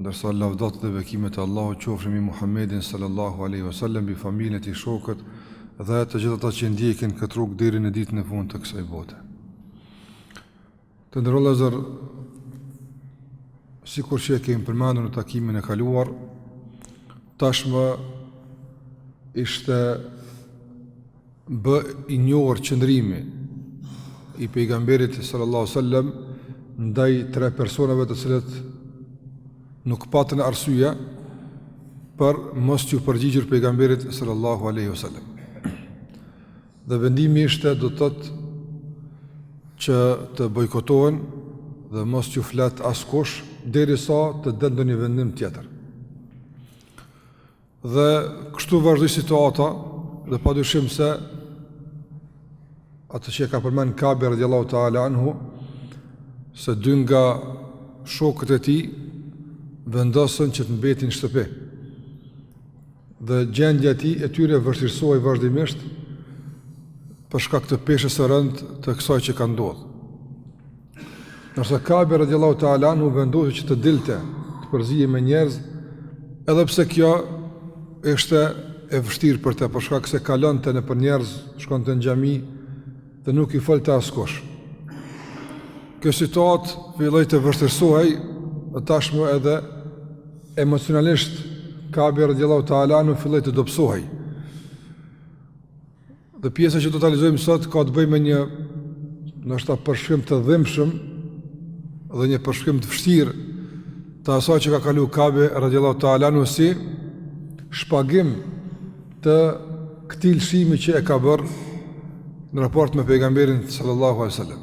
Ndërsa lavdat dhe bekimet e Allahut qofshin mbi Muhammedin sallallahu alaihi wasallam, mbi familjen e tij, shokët dhe të gjithë ata që ndjekin këtë rrugë deri në ditën e fundit të kësaj bote. Të nderuar vëllezër sikur që e kemi përmendur në takimin e kaluar, tashmë ishte Bë i njohur qëndrimi i pejgamberit sallallahu alaihi wasallam ndaj tre personave të cilët nuk patën arsye për mos t'iu përgjigjur pejgamberit sallallahu alaihi wasallam. Dhe vendimi ishte do të thotë që të bojkotohen dhe mos t'u flet askush derisa të del ndonjë vendim tjetër. Dhe kështu vazhdoi situata dhe pa dyshim se atë që e ka përmend Kabi radiallahu ta'ala anhu se dy nga shokët e tij vendosën që të mbeten n'shtëpi dhe gjendja tij e tyre vështirësohej vazhdimisht për shkak të peshës së rëndë të kësaj që ka ndodhë. Ndërsa Kabi radiallahu ta'ala anhu vendosi që të dilte, të përzihej me njerëz, edhe pse kjo ishte e vështirë për të, për shkak se kalonte nëpër njerëz, shkonte në xhami, dhe nuk i folte askush. Kjo situatë filloi të vështirësohej, dhe tashmë edhe emocionalisht Kabi radiallahu ta'ala anhu filloi të dobësohej. Dhe pjesa që do ta analizojmë sot ka të bëjë me një ndoshta përshkrim të dhimbshëm dhe një përshkrim të vështirë të asaj që ka kalu Kabi radiallahu ta'ala anhu si shpagim të këtij lëshimi që e ka bërë në raport me pejgamberin sallallahu alaihi wasallam.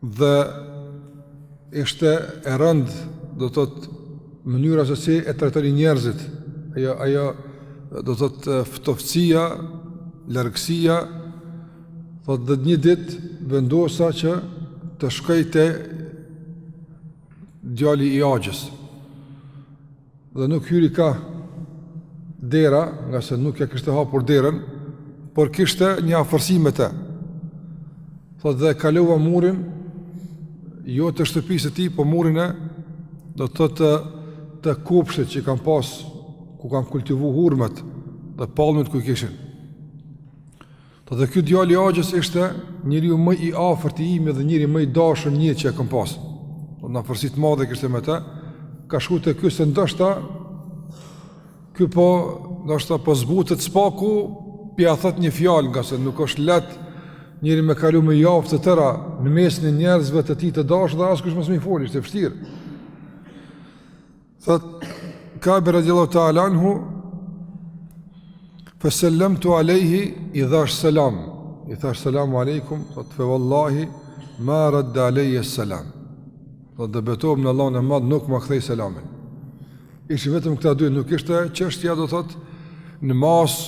Dhe ishte e rëndë, do të thotë mënyra se si e trajtonin njerëzit. Ajo ajo do të thotë ftohtësia, largësia. Thotë dhe një ditë vendosa që të shkoj te djali i axhës. Dhe nuk hyri ka dera, ngase nuk ia kishte hapur derën, por kishte një afërsi me të. Thotë dhe kalova murin, jo të shtëpisë së tij, po murin e, do të thotë, të kopshtit që kanë pas, ku kanë kultivu hurmat, dhe palmet ku i kishin. Thot dhe ky djali i Axhës ishte njeriu më i afërt i imi dhe njeriu më i dashur një që e kam pas. Thot një afërsi të madhe kishte me të. Ka shkuar te ky se ndoshta ky po ndoshta po zbutet së paku po ia thot një fjalë ngase nuk është leht njeri me kalu me javë të tëra në mesin e njerëzve të tij të dashur dhe askush mos me i fol, ishte vështirë. Thot Kabi radiallahu ta'ala anhu Fe sel-lemtu alejhi i dhash selam I thash selamu alejkum Thot fe vallahi ma radda alejhi selam Thot dhe betohem në Allahun e madh nuk ma ktheu selamin Ishin vetëm këta dy nuk ishte çështja do thot Në masë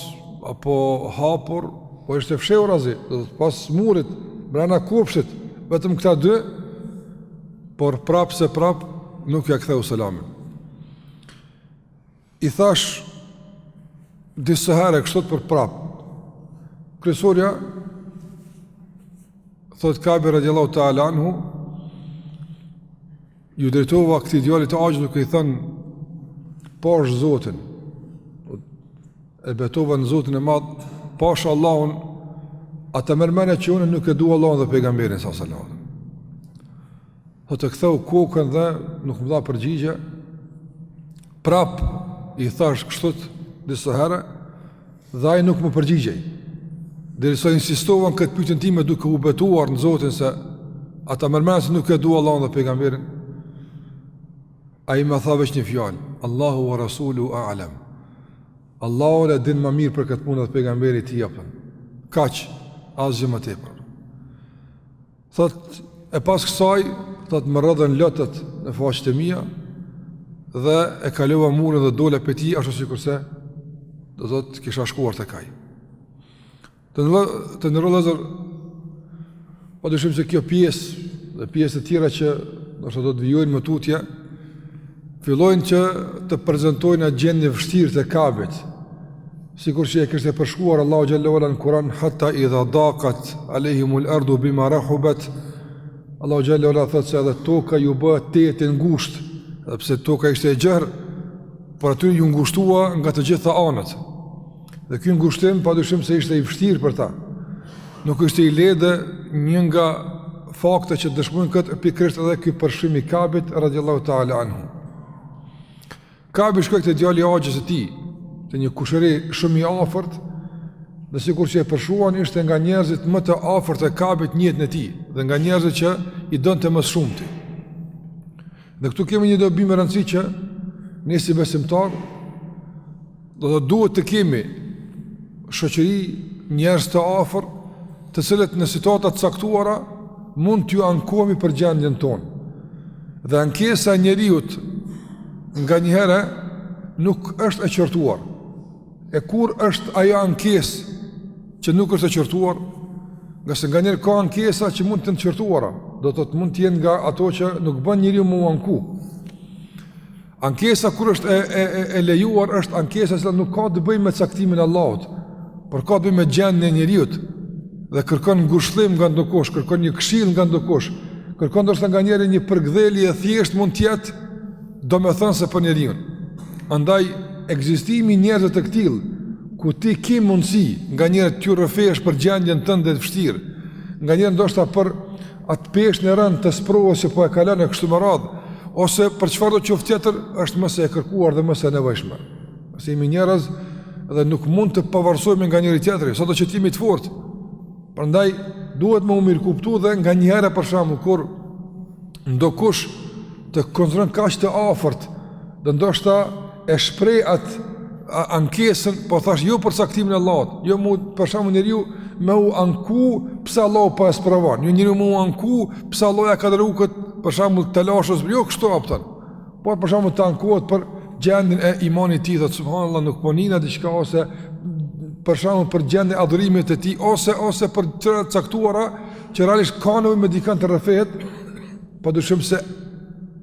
apo hapur Po ishte fshehurazi Thot pas murit Brana kopshit Vetëm këta dy Por prap se prap nuk ja ktheu selamin. I thash disa herë kështu për prap. Kryesorja thot Kabi radiallahu ta'ala anhu ju drejtova këtij djalit të axhës duke i thënë pash Zotin e betova në Zotin e Madh, pash Allahun a ta merr mendja që unë nuk e dua Allahun dhe pejgamberin alejhi selam. Thot e ktheu kokën dhe nuk më dha përgjigje. Prap i thash kështu disa herë dhe ai nuk më përgjigjej. Derisa insistova në këtë pyetjen time duke u betuar në Zotin se a ta merr mendja se nuk e dua Allahun dhe pejgamberin. Ai më tha veç një fjalë, Allahu wa rasulu a'lam. Allahu e din më mirë për këtë punë dhe pejgamberi i tij japën. Kaq asgjë më tepër. Thot e pas kësaj, thot më rrodhën lotët në faqet e mia dhe e kalova murin dhe dola prej tij ashtu sikurse do thot kisha shkuar tek ai. Të nderuar vëllezër, pa dyshim se kjo pjesë dhe pjesë të tjera që nështë do të vijojnë më tutje, fillojnë që të prezentojnë atë gjendjen e vështirë të kabit, sikur që e kishte përshkruar Allahu Xhel-le ue ala në Kuran, hatta idha dakat, alejhimul ardu bima rahubet, Allahu Xhel-le ue ala thotë se edhe toka ju bë atyre ngusht, edhe pse toka ishte e gjerë, por atyre ju ngushtua nga të gjitha anët, Dhe ky ngushtim pa dyshim se ishte i vështirë për ta. Nuk ishte i lehtë dhe një nga faktet që dëshmojnë këtë pikërisht edhe ky përshkrim i Kabit radhiyallahu ta'ala anhu. Kabi shkoi te djali i Axhës së tij, te një kushëri shumë i afërt, dhe sikur që e përshkruan ishte nga njerëzit më të afërt të Kabit gjegjësisht të tij dhe nga njerëzit që i donte më së shumti. Dhe këtu kemi një dobi me rëndësi që ne si besimtarë do të duhet të kemi shoqëri njerëz të afër, të cilët në situata të caktuara mund t'ju ankohemi për gjendjen tonë. Dhe ankesa e njeriut nganjëherë nuk është e qortuar. E kur është ajo ankesë që nuk është e qortuar? Ngase nganjëherë ka ankesa që mund të jenë të qortuara, do të thotë mund të jenë nga ato që nuk bën njeriu me u anku. Ankesa kur është e, e, e, e lejuar është ankesa që nuk ka të bëjë me caktimin e Allahut, por ka të bëjë me gjendjen e njeriut, dhe kërkon ngushëllim nga ndokush, kërkon një këshillë nga ndokush, kërkon ndoshta nganjëherë një përkëdhelje thjesht mund të jetë, Domethënëse për njeriun. Andaj, ekzistimi i njerëzve të këtillë ku ti ki mundësi nganjëherë t'ju rrëfesh për gjendjen tënde të vështirë, nganjëherë ndoshta për atë peshën e rëndë të sprovës që po e kalon e kështu me radhë ose për çfarëdo qoftë tjetër është më se e kërkuar dhe më se e nevojshme, se jemi njerëz dhe nuk mund të pavarësohemi nga njëri-tjetri sado që t'jemi të fortë. Prandaj, duhet me u mirëkuptu dhe nganjëherë për shembull kur Ndokush të konsideron kaq të afërt dhe ndoshta e shpreh atë ankesën, po thashë jo për caktimin e Allahut, jo për shembull njeriu me u anku pse Allahu po e sprovon. Jo njeriu me u anku pse Allahu ia ka dhënë kët për shembull telashe, jo kështu apo Po për shembull të ankohet për gjendjen e imanit të tij, thotë subhanallah nuk po nina diçka ose për shembull për gjendjen e adhurimit të tij ose ose për gjëra të caktuara Që realisht ka nevojë me dikën të rrëfehet, padyshim se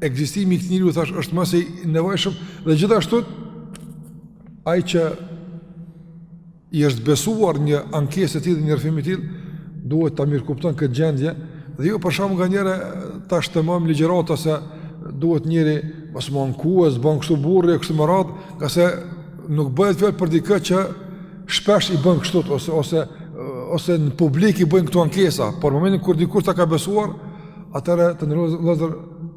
ekzistimi i këtij njeriu thashë është më se i nevojshëm dhe gjithashtu ai që i është besuar një ankesë e tillë dhe një rrëfim i tillë duhet ta mirëkupton këtë gjendje dhe jo për shembull nganjëherë tash të mbajmë ligjërata se duhet njeriu mos me u anku, s'bën kështu burri, kështu me radhë, ngase nuk bëhet fjalë për dikë që Shpesh i bën kështu ose ose ose në publik i bëjnë këto ankesa, por momentin kur dikush ta ka besuar, atëherë të nderuar vëllezër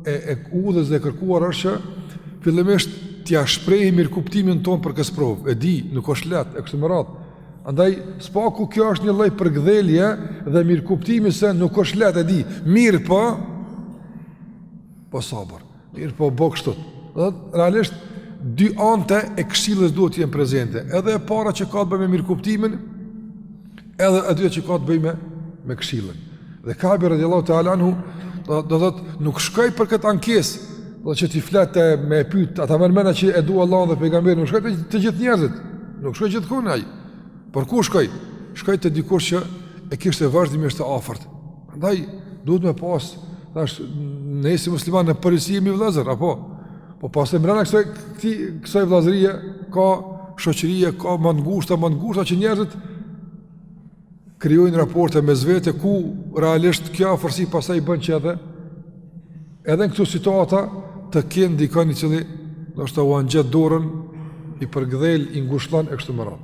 e udhës dhe e kërkuar është që fillimisht t'ia shprehim mirëkuptimin tonë për këtë sprovë. E di, nuk është lehtë e kështu me radhë. Andaj së paku kjo është një lloj përkëdhelje dhe mirëkuptimi se nuk është lehtë e di. Mirëpo, bo sabër. Mirëpo bo kështu. Dhe realisht dy anët e këshillës duhet të jenë prezente. Edhe e para që ka të bëjë me mirëkuptimin, edhe e dyta që ka të bëjë me me këshillën. Dhe Kabi radiallahu ta'ala anhu do të thotë nuk shkoi për këtë ankesë, do që t'i fletë me e pyet ata më mëna që e dua Allahun dhe pejgamberin, nuk shkoi te të gjithë njerëzit. Nuk shkoi gjithkund ai. Por ku shkoi? Shkoi te dikush që e kishte vazhdimisht të afërt. Prandaj duhet me pas, thash, ne si muslimanë në përgjithësi jemi vëllezër, apo? Po pastaj brenda kësaj kësaj vëllazërie ka shoqëria, ka ma t'ngushta, ma t'ngushta që njerëzit krijojnë raporte mes vete ku realisht kjo afërsi pastaj bën që edhe edhe në këto situata të kenë dikënd i cili ndoshta ua zgjat dorën i përgdhel i ngushëllon e kështu me radhë.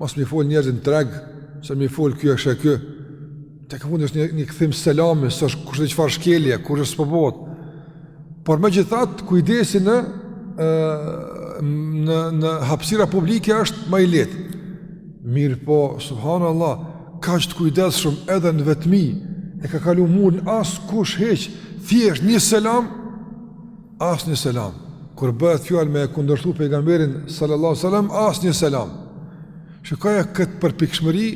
Mos m'i fol njerëzit në treg, se m'i fol ky e sheh ky. Tek e fundit është një, një këthim selami, s'është kushedi çfarë shkelje, kushedi s'po bohet. Por megjithatë, kujdesi në, në, në hapësira publike është ma i lehtë. Mirëpo, subhanallah, kaq të kujdesshëm edhe në vetmi, e ka kalu murin askush hiç, thjesht një selam, Asnjë selam. Kur bëhet fjalë me e kundërshtu pejgamberin sallallahu alaihi wasallam, asnjë selam. Shikojeni këtë përpikshmëri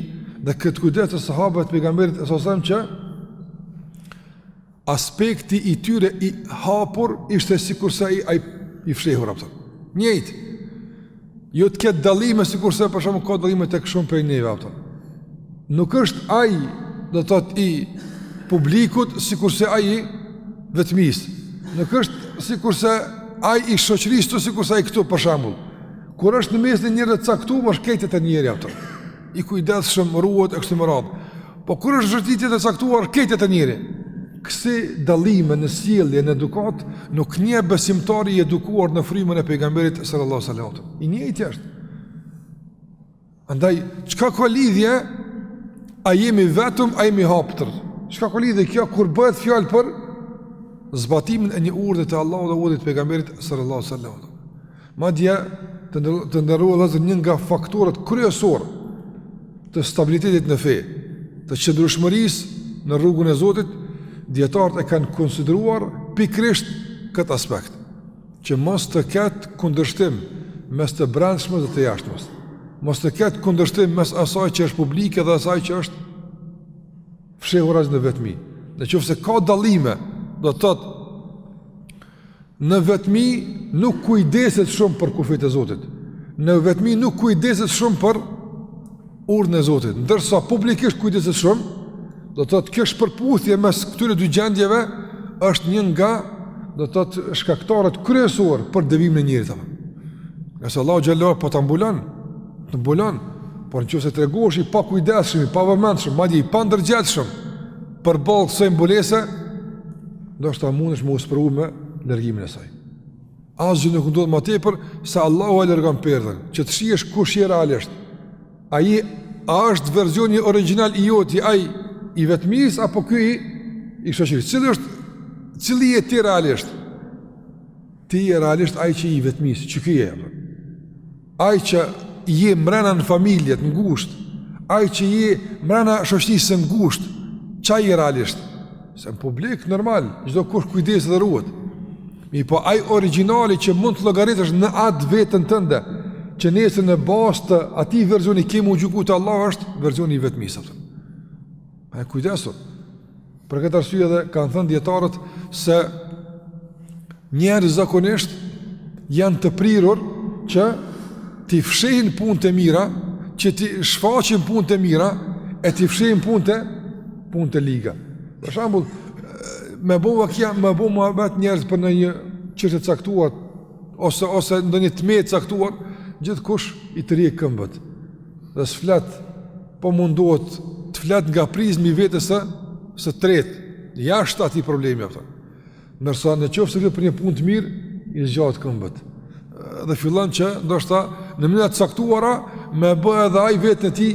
dhe këtë kujdes të sahabëve të pejgamberit sallallahu alaihi wasallam që aspekti i tyre i hapur ishte sikurse ai ai i fshehur apo. Njëjtë. Jo të ketë dallime sikurse për shembull ka dallime tek shumë prej neve apo. Nuk është ai do të thotë i publikut sikurse ai i vetmisë. Nuk është sikurse ai i shoqërisë këtu sikurse ai këtu për shembull. Kur është në mes të njerëzve të caktuar, është krejt tjetër njeri apo. i kujdesshëm, ruhet e kështu me radhë. Po kur është shëtitje të caktuar krejt tjetër njeri? Kësi dallime në sjellje, në edukatë, nuk njeh besimtari i edukuar në frymën e pejgamberit sallallahu alaihi wasallam. I njëjti është. Andaj çka ka lidhje? A jemi vetëm, a jemi haptas? Çka ka lidhje kjo kur bëhet fjalë për zbatimin e një urdhri të Allahut dhe urdhrit të pejgamberit sallallahu alaihi wasallam? Madje, të nderuar vëllezër një nga faktorët kryesorë të stabilitetit në fe, të qëndrueshmërisë në rrugën e Zotit, dijetarët e kanë konsideruar pikërisht këtë aspekt, që mos të ketë kundërshtim mes të brendshmës dhe të jashtmës, mos të ketë kundërshtim mes asaj që është publike dhe asaj që është fshehuras në vetmi. Në qoftë se ka dallime, do të thotë, Në vetmi nuk kujdeset shumë për kufijtë e Zotit. Në vetmi nuk kujdeset shumë për urdhrin e Zotit. Ndërsa publikisht kujdeset shumë, do të thotë kjo shpërputhje mes këtyre dy gjendjeve është një nga do të thotë shkaktarët kryesorë për devimin e njerëzve. Se Allahu xhallahu po ta mbulon, të mbulon, por në qoftë se tregohesh i pakujdesshëm, i pavëmendshëm, madje i pandërgjegjshëm përballë kësaj mbulese, Ndoshta mundesh me u sprovu me largimin e saj. Asgjë nuk ndodhë më tepër se Allahu e largon perden, që të shihesh kush je realisht. Ai a është verzioni original i joti, ai i vetmisë, apo ky i, i shoqërisë. Cili është, cili je ti realisht? Ti je realisht ai që je i vetmisë, qiky je. Ai që je mbrena në familje të ngushtë, ai që je mbrena shoqërisë së ngushtë, qaj je realisht. Se në publik normal, çdokush kujdeset dhe ruhet. Mirëpo ai origjinali që mund të llogaritësh në atë veten tënde, që nesër në bazë të atij versioni ke me u gjyku te Allahu është versioni i vetmisë. A je kujdesur. Për këtë arsye edhe kanë thënë dijetarët se njerëzit zakonisht janë të prirur që t'i fshehin punët e mira, që t'i shfaqin punët e mira e t'i fshehin punët e punët e liga. Për shembull, me bo vakia, me bo muhabet njerëz për ndonjë çështje të caktuar ose ose ndonjë temë të caktuar, gjithkush i tërhjek këmbët. dhe s'flet, po mundohet të flet nga prizmi vetës së tretë, jashtë atij problemi, kupton. ndërsa në qoftë se për një punë të mirë, i zgjat këmbët, dhe fillon që, ndoshta, në mënyra të caktuara, me bë edhe ai veten e tij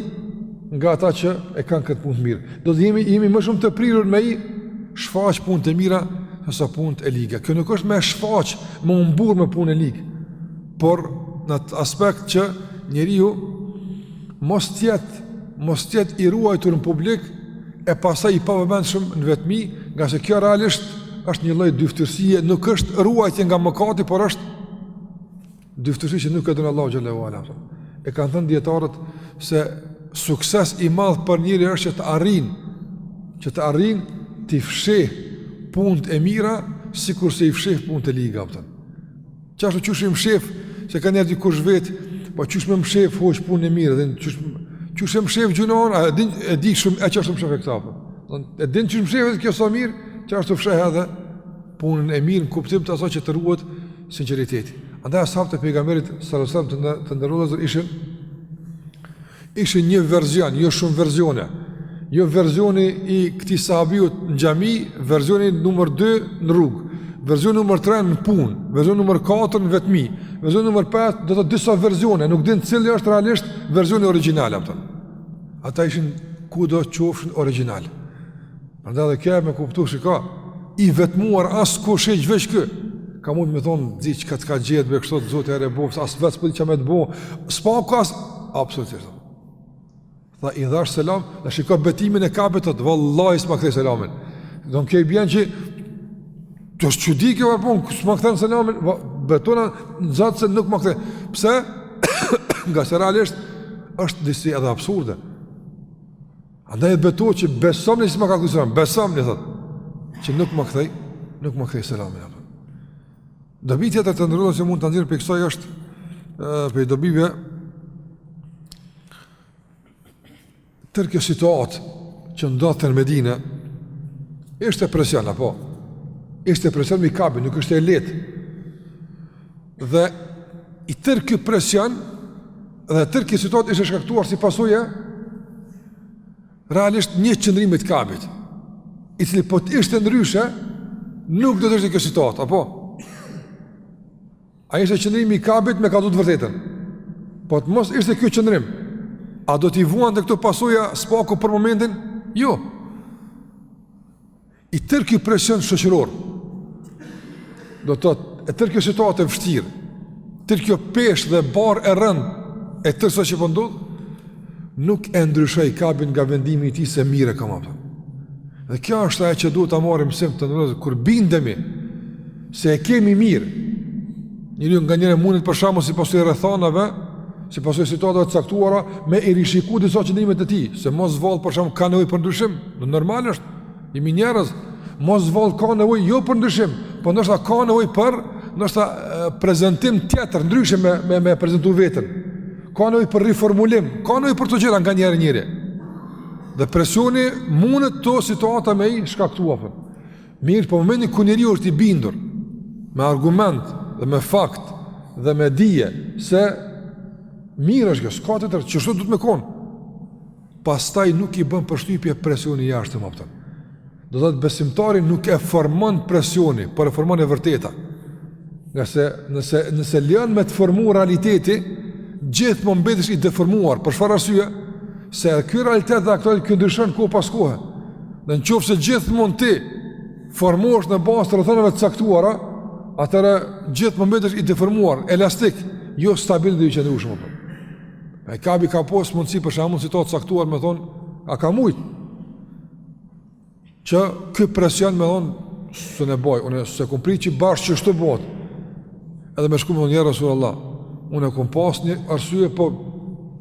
nga ata që e kanë këtë punë të mirë. Do thotë jemi jemi më shumë të prirur me i shfaq punët e mira sesa punët e liga. Kjo nuk është me shfaq, me u mburr me punë e ligë. por në atë aspekt që njeriu mos të jetë mos të jetë i ruajtur në publik e pastaj i pavëmendshëm në vetmi, nga se kjo realisht është një lloj dyfytyrësie, nuk është ruajtje nga mëkati, por është dyfytyrësi që nuk e don Allahu xhel-le ue ala. E kanë thënë dijetarët se sukses i madh për njeri është që të arrin, që të arrin t'i fshih punët e mira sikurse i fshih punët e liga, kupton. Qashtu qysh i mshef, se kanjëherë dikush vet, po qysh me mshef, hoxhë punën e mirë, dhe qysh, qysh e mshef gjynahun, a din, e di shumë, e qashtu mshef e këta, pra. E din qysh mshef e kjo sa mirë, qashtu mshef edhe punën e mirë në kuptim të aso që të ruhet sinqeriteti. Andaj as'habët e Pejgamberit, salallahu alejhi ue selem, të nderuar, ishin Ishin një version, jo shumë versione. Jo versioni i këtij sahabiu në xhami, versioni numër 2 në rrugë, versioni numër 3 në punë, versioni numër 4 në vetmi, versioni numër 5 do thotë disa versione, nuk din cili është realisht versioni origjinal, kupton. Ata ishin kudo qofshin origjinal. Andaj edhe kjo me kuptu shiko i vetmuar askush e veç kë. Ka mund me thonë, di çka të ka gjetë, be kështu, Zoti e rebofës, as vetë s'po di çka me të bo, s'paku as, absolutisht. Tha, i dhash selam, dhe shiko betimin e Kabit, thotë vallahi, s'ma ktheu selamin. Dhe në kë bjen që, të është çudi kjo punë, kur s'ma kthen selamin, betona në Zot se nuk ma ktheu. Pse? Nga se realisht, është disi edhe absurde. Andaj e beto që besomni se s'ma ka kthy selamin, besomni, thotë, që nuk ma kthej, nuk ma kthej selamin, apo. Dobi tjetër të nderuar që mund ta nxjerrim prej kësaj është, prej dobive, tërë kjo situatë që ndodhte në Medine, ishte presion, apo, ishte presion mbi Kabin, nuk ishte e lehtë, Dhe i tërë ky presion dhe tërë kjo situatë ishte shkaktuar si pasojë realisht një qëndrimi të Kabit i cili po të ishte ndryshe nuk do të ishte kjo situatë, apo? A ishte qëndrimi i Kabit me tregu të vërtetën? Po të mos ishte kjo qëndrim, a do t'i vuante këto pasoja së paku për momentin? Jo, I tërë ky presion shoqëror, do të thotë e tërë kjo situatë e vështirë, tërë kjo peshë dhe barrë e rëndë, e tërë ajo që po ndodh, po nuk e ndryshoj Kabin nga vendimi i tij se mirë e kam, apo. Dhe kjo është ajo që duhet ta marrim mësim të nderuar, kur bindemi se e kemi mirë, njeri nganjëherë mundet për shembull si pasojë rrethanave, si pasojë situatave të caktuara, me i rishiku disa qëndrimet e tij, se mos vallë për shembull ka nevojë për ndryshim, normal është, Jemi njerëz, mos vallë ka nevojë jo për ndryshim, po ndoshta ka nevojë për, ndoshta prezentim tjetër, ndryshe me, me, me e prezentu veten. Ka nevojë për riformulim, ka nevojë për to gjëra nganjëherë njeri. Dhe presioni mundet to situata me i shkaktu apo. Mirëpo momentin kur njeriu është i bindur, me argument dhe me fakt dhe me dije, se mirë është kjo, s'ka tjetër, qështu duhet me konë. pastaj nuk i bën përshtypje presioni i jashtëm apo. Do thotë besimtari nuk e formon presioni, por e formon e vërteta. Nga se nëse nëse len me të formu realiteti, gjithmonë mbetesh i deformuar. Për çfarë arsye? Se edhe ky realitet dhe aktualitet ndryshon kohë pas kohe. Në qoftë se gjithmonë ti formohesh në bazë të rrethanave të caktuara, atëherë gjithmonë mbetesh i deformuar, elastik, jo stabil dhe i qëndrueshëm. Ai Kabi ka pas mundsi për shembull sitta të caktuar me thon, a ka mujt? Që ky presion me thon se më bojti, unë s'e kam prit që bash qështu bëhet. Edhe me shku me thon ja Rasulullah. Unë kam pas një arsye po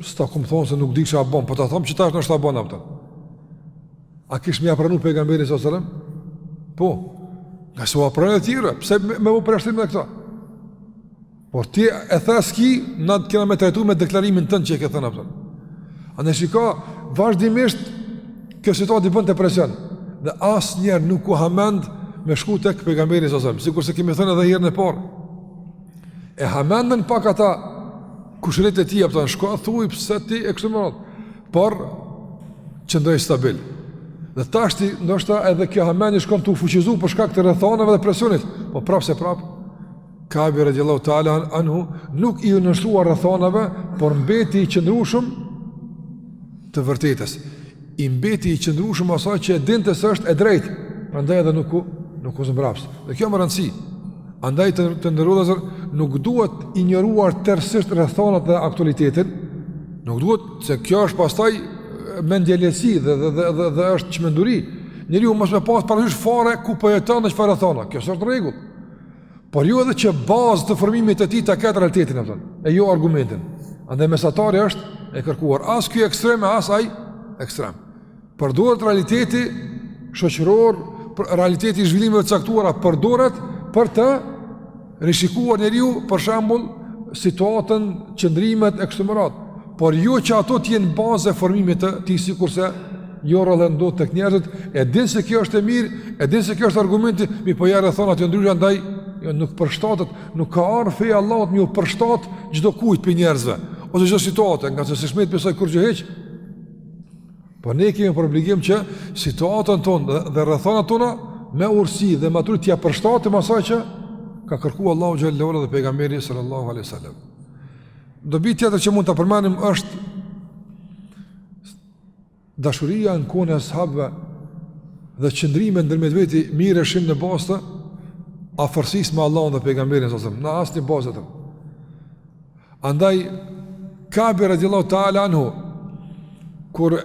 s'ta kam thon se nuk di çfarë bën, po ta them që tash ndoshta bën aftë. A kish me ja pranu pejgamberi alejhi selam? Po. Nga s'u pranu ti, pse me bo përjashtim me këta? Por ti e the s'ki, na të kena me trajtu me deklarimin tënd që e ke thënë apo jo. Ama shiko, vazhdimisht, kjo situatë i bënte presion, dhe asnjëherë nuk u hamend me shku tek pejgamberi alejhi selam, sikurse kemi thënë edhe herën e parë. E hamendën pak ata kushërit e tij, apo jo, shko e thuj pse ti e kështu me radhë, por qëndroi stabil. Dhe tashti, ndoshta edhe kjo hamendje shkonte u fuqizu për shkak të rrethanave dhe presionit, po prapë se prapë, Kabi radiallahu ta'ala anhu nuk iu nënshtrua rrethanave, por mbeti i qëndrueshëm të vërtetës. I mbeti i qëndrueshëm asaj që e dinte se është e drejtë, prandaj edhe nuk u, nuk u zmbraps. Dhe kjo me rëndësi. Andaj të, të nderuar vëllezër nuk duhet injoruar tërsisht rrethanat dhe aktualitetin, nuk duhet se kjo është pastaj mendjelehtësi dhe, dhe, dhe, dhe, dhe është çmenduri. Njeriu mos me pas parasysh fare ku po jeton dhe çfarë rrethanash. Kjo s'është rregull. Por jo edhe që bazë të formimit të tij të ketë realitetin, apo jo, e jo argumentin. Andaj mesatarja është e kërkuar as ky ekstrem e as ai ekstrem. Përdoret realiteti shoqëror, realiteti i zhvillimeve të caktuara përdoret për të rishikuar njeriu për shembull situatën, qëndrimet e kështu me radhë. por jo që ato të jenë bazë e formimit të tij sikurse jo rrallë ndodh tek njerëzit, e din se kjo është e mirë, e din se ky është argumenti, mirëpo ja rrethanat janë ndryshe andaj jo nuk përshtatet, nuk ka ardhur feja e Allahut me iu përshtat çdo kujt prej njerëzve ose çdo situate, ngase s'ish mbet prej saj kurgjë hiç. Po ne kemi për obligim që situatën tonë dhe, dhe rrethanat tona me urtësi dhe maturi t'ia përshtatim asaj që ka kërkuar Allahu xhallahu dhe pejgamberi sallallahu alaihi wasallam. Dobi tjetër që mund ta përmendim është dashuria që ka qenë e sahabëve dhe qëndrimet ndërmjet veti i bëjshin në bazë të afërsisë me Allahun dhe pejgamberin alejhi selam, në asnjë bazë tjetër andaj Kabi radiallahu ta'ala anhu kur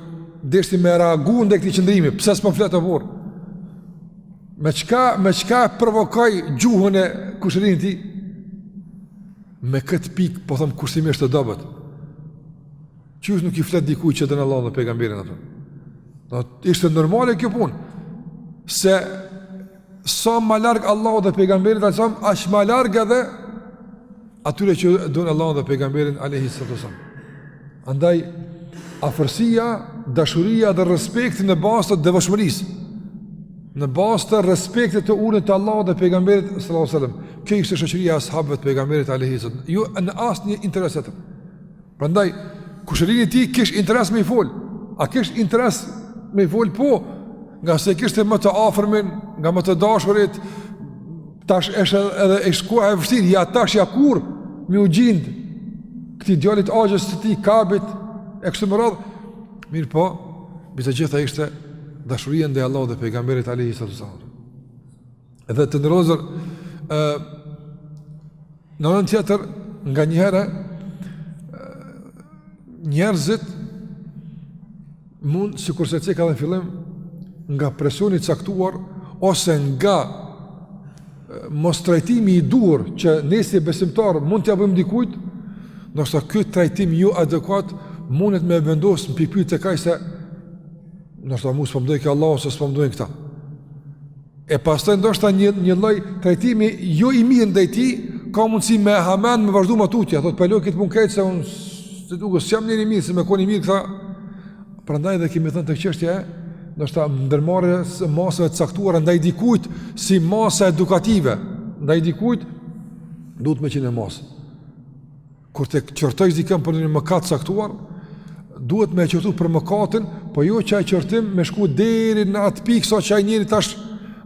deshti me reagu ndaj këtij qëndrimi pse s'po flet vallë me çka, me çka e provokoi gjuhën e kushërit tij Me këtë pikë po them kushtimisht të dobët. Qysh nuk i flet dikujt që e don Allahun dhe pejgamberin atë. Do të ishte normale kjo punë. Se sa më larg Allahu dhe pejgamberi ta çon, aq më larg edhe atyre që e don Allahun dhe pejgamberin alayhi salatu Andaj afërsia, dashuria dhe respekti në bazë të devotshmërisë. Në bazë të respektit të ulët të Allahut dhe pejgamberit sallallahu alajhi wasallam, kjo ishte shoqëria e ashabëve të pejgamberit alajhi wasallam, jo në asnjë interes të tij. Prandaj kushërini i tij kish interes me i fol. A kish interes me i fol po? Nga se kishte më të afërmin, nga më të dashurit, tash është edhe e shkuar e vështirë, ja tash ja kurrë me u gjind këtij djalit agjës të tij Kabit e kështu me radhë Mirëpo, mbi të gjitha ishte dashuria ndaj Allahut dhe pejgamberit alayhi salatu sallam. Dhe të nderuar, në anën tjetër nganjëherë njerëzit mund sikurse e ceka edhe në fillim nga presioni i caktuar ose nga mos trajtimi i duhur që ne si besimtarë mund t'ia bëjmë dikujt, ndoshta ky trajtim jo adekuat mundet me vendos në pikëpyetje atë se ndoshta mu s'po m'don Allahu se s'po m'dojnë këta. E pastaj ndoshta një një lloj trajtimi jo i mirë ndaj tij ka mundësi me u hamend me vazhdu më tutje, thot po lë këtë punë këtë se unë të duket s'jam njeri i mirë se me kon i mirë këta. Prandaj dhe kemi thënë te çështja e, ndoshta ndërmarrjes së masave të caktuara ndaj dikujt si masa edukative, ndaj dikujt, duhet me qenë me masë. Kur të qortojsh dikën për një mëkat të caktuar, duhet me e qortu për mëkatin, po jo që ai qortim me shku deri në atë pikë sa që ai njeri tash,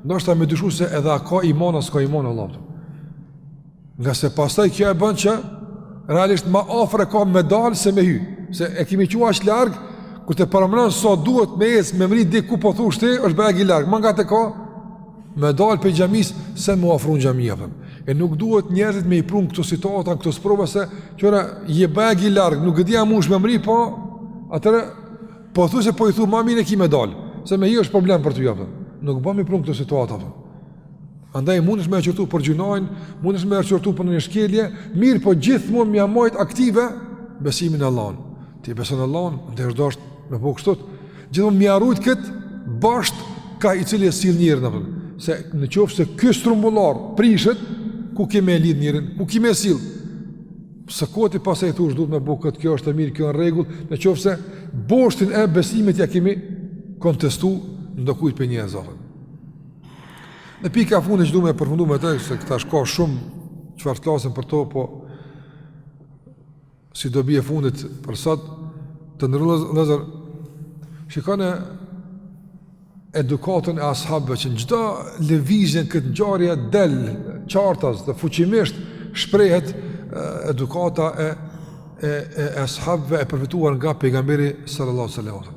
ndoshta me dyshu se edhe a ka iman, a s'ka iman, Allah. Ngase pastaj kjo e bën që realisht më afër e ka me dal se me hy, se e kemi çu aq larg kur të paramendon sa so duhet me ecë me mri diku po thosh ti është bërë aq larg, më ngat e ka me dal prej xhamisë se me u afru n'xhami apet. E nuk duhet njerëzit me i pru n'këto situata, n'këto sprova se qëra je bërë aq larg, nuk e di a mund të mrri po atëre po thosh se po i thu më mirë ki me dal, se me hy është problem për ty apo. Nuk bën me i pru n'këto situata. Për. Andaj mundesh me e qortu për gjynahin, mundesh me e qortu për një shkelje, mirëpo gjithmonë me ia majt aktive besimin në Allahun. Ti beson Allahun, s'është dashur me bo kështu. Gjithmonë me ia rujt kët bosht kah i cili sillet njeriu apo. Se në qoftë se ky strumbullar prishet, ku ki me e lidh njerin, ku ki me e sill. Së koti pastaj thush duhet me bo kët, kjo është e mirë, kjo në rregull, në qoftë se boshtin e besimit ia kemi kontestu ndokujt për njerëz apo. E pika e fundit që du me përfundu me të, se këta ka shumë çfarë të flasim për to, po si dobi e fundit për sot, të nderuar vëllezër, shikone edukatën e ashabëve që në çdo lëvizje në këtë ngjarje del qartas dhe fuqimisht shprehet edukata e, e, e, e ashabëve e përfituar nga pejgamberi sallallahu alejhi ve selem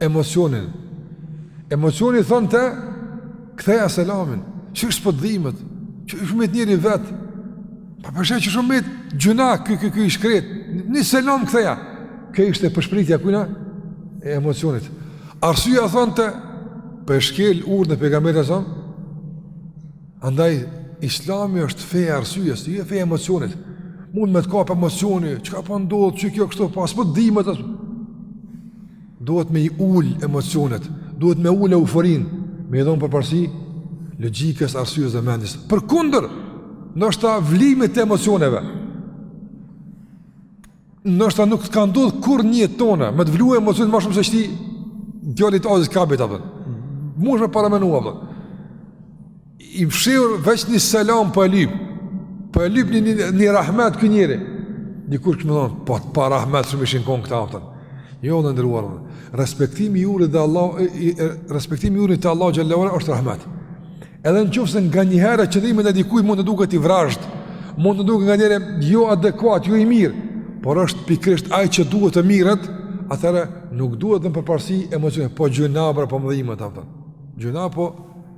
emocionin. Emocioni thonte, ktheja selamin, qysh po dhimet, qysh mbet njeri vetë, pa pesëdhjetë shumë mbet gjynah, ky, ky, ky, i shkreti, një selam ktheja, kjo ishte pëshpëritja kujna, e emocionit. Arsyeja thonte, po e shkel urdhrin e pejgamberit e Zotit, andaj, islami është fe e arsyes, e jo fe e emocionit, mund me të kapë emocioni, çka po ndodh, po qysh kjo kështu, pse po më dhimet, asë, Duhet me i ul emocionet, duhet me ul euforinë, me ia dhon përparësi logjikës, arsyes dhe mendjes. Përkundër, ndoshta vlimit të emocioneve. Ndoshta nuk të ka ndodhur kurrë në jetë tonde me të vlu emocionet ma shumë se këtij djalit të axhës së Kabit, a po. Munësh me paramendu, a po. I vështirë veç një selam po e lyp, po e lyp një, një, një rahmet ky njeri. Dikush ki me thonë, po të pa rahmet shumë ishin konë këta ashabët. Jo të nderuar, respektimi i urdhrit të Allahut, respektimi i urdhrit të Allahut xhele ve ala është rahmet. Edhe në qoftë se nga njëherë qëndrimi ndaj dikujt mund të duket i vrazhdë, mund të duket nganjëherë jo adekuat, jo i mirë, por është pikërisht ai që duhet të merret, atëherë nuk duhet dhënë përparësi emocionit, po gjynah bre, po më dhimet, ta pëtën. Gjynah bre, po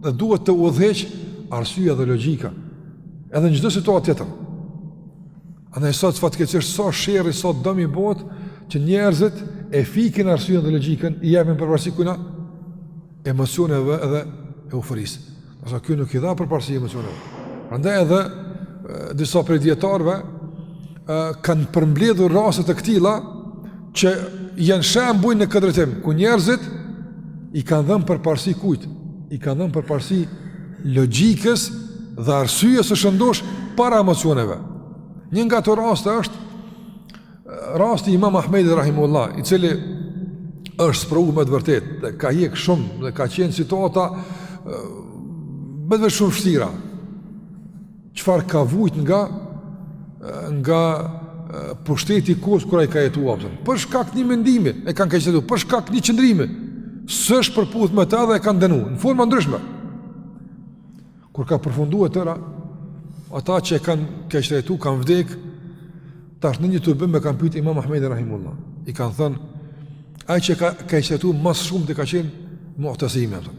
Dhe duhet të udhëheq arsyeja dhe logjika edhe në çdo situatë tjetër. Andaj sot fatkeqësisht sa sherri sa dëmi bëhet që njerëzit e fikin arsyen dhe logjikën i japin përparësi kujna emocioneve dhe euforisë. Ky nuk i dha përparësi emocioneve. Prandaj edhe disa prej dietarëve kanë përmbledhur raste të këtilla që janë shembuj në këtë drejtim ku njerëzit i kanë dhënë përparësi kujt? I kanë dhënë përparësi logjikës dhe arsyes së shëndosh para emocioneve. Një nga ato raste është rasti i Imam Ahmedit rahimehullah, i cili është sprovu me të vërtetë, dhe ka hjek shumë dhe ka qenë situata me të vërtetë shumë të vështira. Çfarë ka vujt nga nga pushteti i kohës kur ai ka jetu, a kupton. Për shkak të një mendimi e kanë keqtrajtu, për shkak të një qëndrimi. S'është përputhë me ta dhe e kanë dënu në forma ndryshme. Kur ka përfundu e tëra, ata që e kanë keqtrajtu kanë vdek. Tash në një tubim e kanë pyt Imam Ahmedin rahimullah. I kanë thënë ai që ka keqtrajtu më së shumti ka qenë Mu'tesimi, a kupton.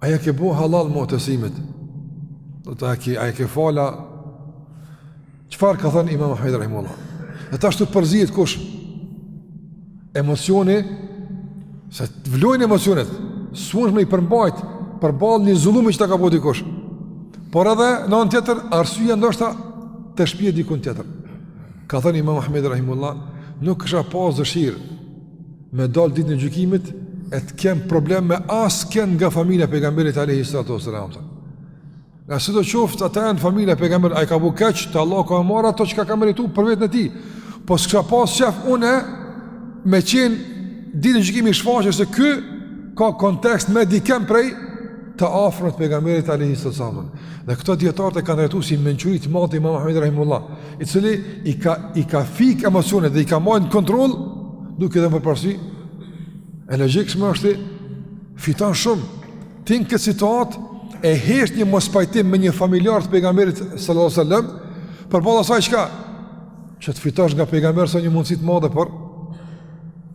A ja ke bo halal Mu'tesimit? Do të thotë, a ja ke fal a? Çfarë ka thënë imam Ahmed Rahimullah? Dhe tash këtu përzihet kush? Emocioni, se të vlojnë emocionet, s'munsh me i përmbajt, përballë një zullumi që ta ka bo dikush. Por edhe, në anë tjetër, arsyeja ndoshta të shpie dikun tjetër. Ka thënë imam Ahmed Rahimullah, nuk kësha pas dëshirë me dalë ditën e gjykimit, e të kem problem me askënd nga familja e pejgamberit alejhi salatu ue selam. Ngase sido qoftë, ata janë familja e pejgamberit, ai ka bo keq, te Allahu ka me marrë ato që ka ka meritu për veten e tij. Po s'kësha pasë qef, unë me qenë ditën e gjykimit i shfaqur se ky ka kontest me dikënd prej të afërmve të pejgamberit alejhi selam. Dhe këtë dijetarët e kanë trajtu si mençuri të madhe të imam Ahmedit Rahimullah, i cili i ka, i ka fik emocionet dhe i ka mbajt në kontroll, duke dhënë përparësi logjikës, me hesht fiton shumë. Ti në këtë situatë e hesht një mospajtim me një familjar të pejgamberit Sallallahu Sallam, përballë asaj çka? Që të fitosh nga pejgamberi sa një mundësi të madhe për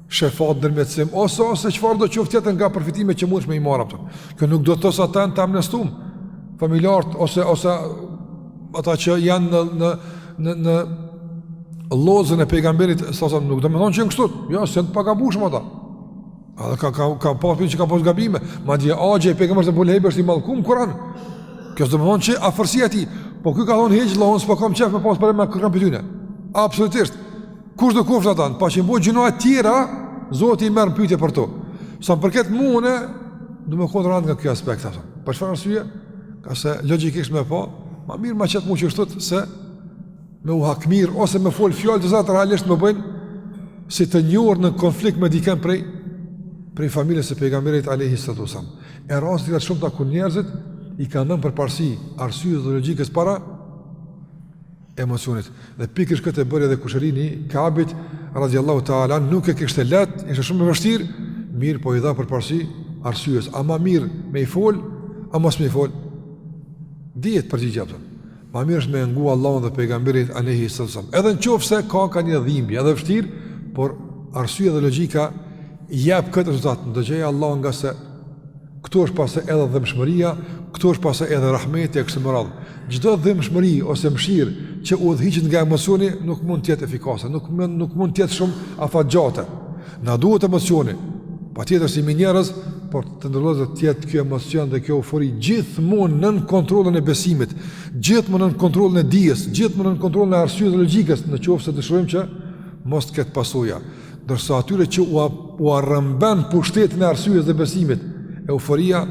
shefat, ndërmjetësim, ose, ose çfarëdo qoftë tjetër nga përfitimet që mundesh me i marrë, a kupton. Kjo nuk do të thotë ata janë të amnistum, familjarët, ose, ose ata që janë në, në, në, në lozën e pejgamberit, sasam, nuk do me thonë që në kështu, jo, se janë të pagabueshëm ata. Edhe ka, ka, ka pas që ka pas gabime, madje axha i pejgamberit Ebu Lehebi është i mallkum në Kuran, kjo s'do me thonë që afërsia e tij, po ky ka thonë heqë, lahon, s'po kam qef me pas problem me kërkan prej tyne, absolutisht, Kushdo qofshin ata. Paçin bo gjynahe të tjera, Zoti i merr pyetje për to. Sa më përket mu, unë do me kon rëndë nga ky aspekt, a kupton. Për çfarë arsye? Ngase logjikisht më po, më mirë më qet me hesht se me u hakmarr ose me fol fjalë të cilat realisht më bëjnë si të njohur në konflikt me dikën prej prej familjes së pejgamberit alayhi salatu wasallam. E raste të shumta ku njerëzit i kanë dhënë përparësi arsyes dhe logjikës para emocionit. Dhe pikërisht këtë e bëri edhe kushërini i Kabit radhiyallahu ta'ala, nuk e kishte lehtë, ishte shumë e vështirë, mirëpo i dha përparësi arsyes, a ma mirë me i fol, a mos me i fol. Dihet përgjigja apo. Ma mirë është me ngu Allahun dhe pejgamberin alayhi sallam. Edhe nëse ka ka një dhimbje, edhe vështirë, por arsyeja dhe logjika jap këtë rezultat. Dëgjoje Allahun ngase këtu është pastaj edhe dhembshmëria, këtu është pastaj edhe rahmeti e kështu me radhë. Çdo dhembshmëri ose mëshirë që udhëhiqet nga emocioni nuk mund të jetë efikase, nuk mund nuk mund të jetë shumë afatgjate. Na duhet emocioni. Patjetër se si njerëz, por tentojmë të jetë kjo emocion dhe kjo eufori gjithmonë nën kontrollin e besimit, gjithmonë nën kontrollin e dijes, gjithmonë nën kontrollin e arsyes dhe logjikës, në qoftë se dëshirojmë që mos të ketë pasoja. Ndërsa atyre që ua, ua rëmben pushtetin e arsyes dhe besimit, euforia,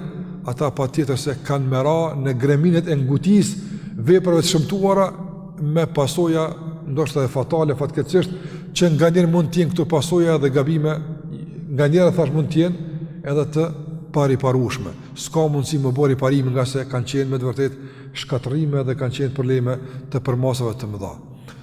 ata patjetër se kanë me ra në greminat e ngutisë, veprave të shëmtuara me pasoja ndoshta dhe fatale, fatkeqësisht, që nganjëherë mund të jenë këto pasoja dhe gabime, nganjëherë e thashë mund të jenë edhe të pariparueshme. S'ka mundësi me bo riparime ngase kanë qenë me të vërtetë shkatërrime dhe kanë qenë probleme të përmasave të mëdha.